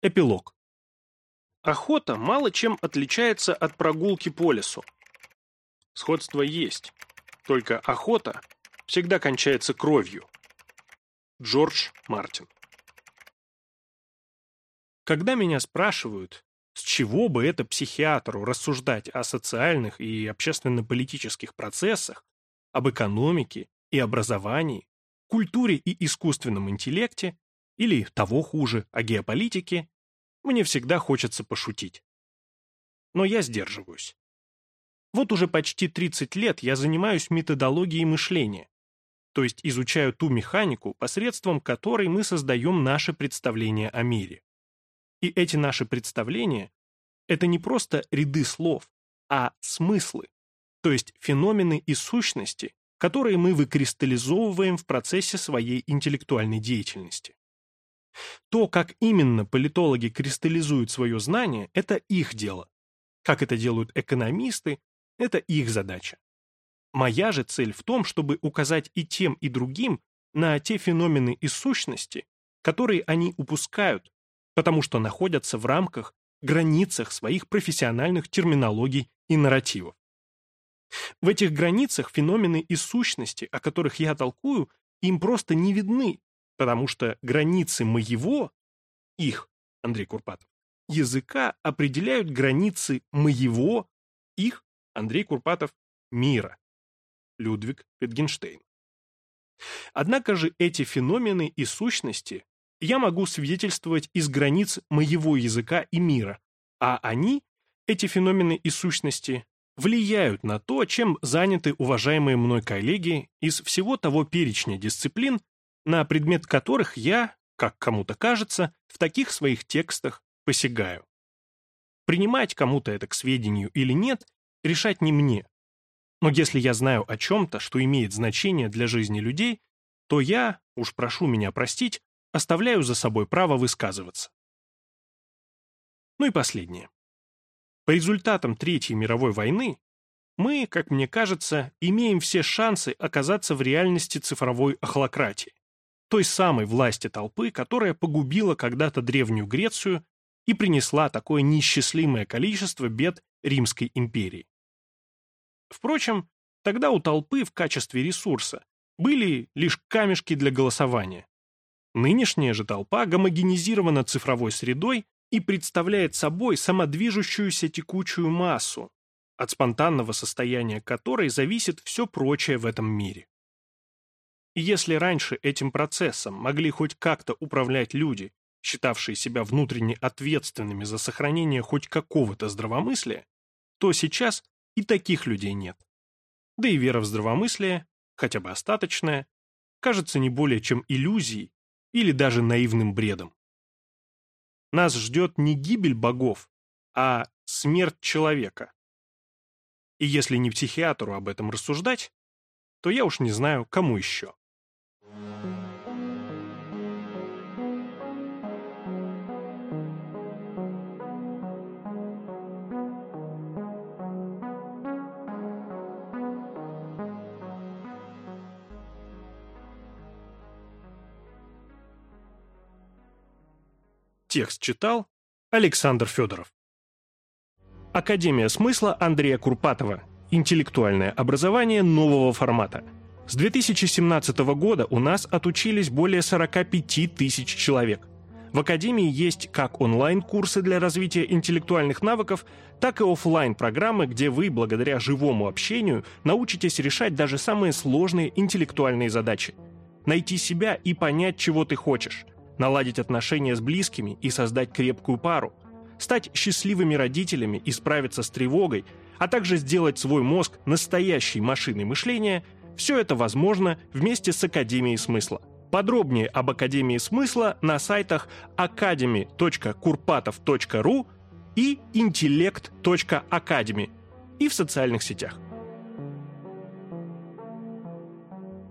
Эпилог. Охота мало чем отличается от прогулки по лесу. Сходство есть, только охота всегда кончается кровью. Джордж Мартин. Когда меня спрашивают, с чего бы это психиатру рассуждать о социальных и общественно-политических процессах, об экономике и образовании, культуре и искусственном интеллекте, или, того хуже, о геополитике, мне всегда хочется пошутить. Но я сдерживаюсь. Вот уже почти 30 лет я занимаюсь методологией мышления, то есть изучаю ту механику, посредством которой мы создаем наше представление о мире. И эти наши представления – это не просто ряды слов, а смыслы, то есть феномены и сущности, которые мы выкристаллизовываем в процессе своей интеллектуальной деятельности. То, как именно политологи кристаллизуют свое знание, это их дело. Как это делают экономисты, это их задача. Моя же цель в том, чтобы указать и тем, и другим на те феномены и сущности, которые они упускают, потому что находятся в рамках, границах своих профессиональных терминологий и нарративов. В этих границах феномены и сущности, о которых я толкую, им просто не видны, потому что границы моего, их, Андрей Курпатов, языка определяют границы моего, их, Андрей Курпатов, мира. Людвиг Wittgenstein. Однако же эти феномены и сущности я могу свидетельствовать из границ моего языка и мира, а они, эти феномены и сущности, влияют на то, чем заняты уважаемые мной коллеги из всего того перечня дисциплин, на предмет которых я, как кому-то кажется, в таких своих текстах посягаю. Принимать кому-то это к сведению или нет, решать не мне. Но если я знаю о чем-то, что имеет значение для жизни людей, то я, уж прошу меня простить, оставляю за собой право высказываться. Ну и последнее. По результатам Третьей мировой войны мы, как мне кажется, имеем все шансы оказаться в реальности цифровой охлократии той самой власти толпы, которая погубила когда-то Древнюю Грецию и принесла такое неисчислимое количество бед Римской империи. Впрочем, тогда у толпы в качестве ресурса были лишь камешки для голосования. Нынешняя же толпа гомогенизирована цифровой средой и представляет собой самодвижущуюся текучую массу, от спонтанного состояния которой зависит все прочее в этом мире. И если раньше этим процессом могли хоть как-то управлять люди, считавшие себя внутренне ответственными за сохранение хоть какого-то здравомыслия, то сейчас и таких людей нет. Да и вера в здравомыслие, хотя бы остаточная, кажется не более чем иллюзией или даже наивным бредом. Нас ждет не гибель богов, а смерть человека. И если не психиатру об этом рассуждать, то я уж не знаю, кому еще. Текст читал Александр Федоров. Академия смысла Андрея Курпатова. Интеллектуальное образование нового формата. С 2017 года у нас отучились более 45 тысяч человек. В Академии есть как онлайн-курсы для развития интеллектуальных навыков, так и офлайн программы где вы, благодаря живому общению, научитесь решать даже самые сложные интеллектуальные задачи. Найти себя и понять, чего ты хочешь – наладить отношения с близкими и создать крепкую пару, стать счастливыми родителями и справиться с тревогой, а также сделать свой мозг настоящей машиной мышления, все это возможно вместе с Академией смысла. Подробнее об Академии смысла на сайтах academy.kurpatov.ru и intellect.academy и в социальных сетях.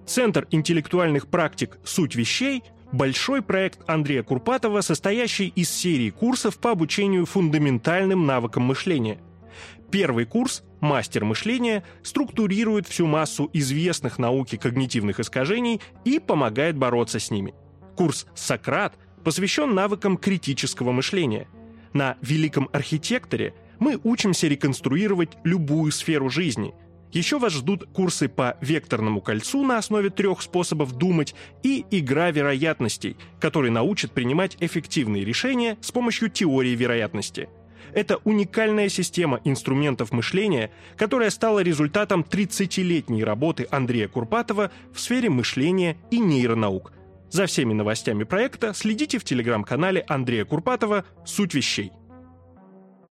Центр интеллектуальных практик «Суть вещей» Большой проект Андрея Курпатова, состоящий из серии курсов по обучению фундаментальным навыкам мышления. Первый курс «Мастер мышления» структурирует всю массу известных науки когнитивных искажений и помогает бороться с ними. Курс «Сократ» посвящен навыкам критического мышления. На «Великом архитекторе» мы учимся реконструировать любую сферу жизни. Еще вас ждут курсы по векторному кольцу на основе трех способов думать и игра вероятностей, который научат принимать эффективные решения с помощью теории вероятности. Это уникальная система инструментов мышления, которая стала результатом 30-летней работы Андрея Курпатова в сфере мышления и нейронаук. За всеми новостями проекта следите в телеграм-канале Андрея Курпатова «Суть вещей».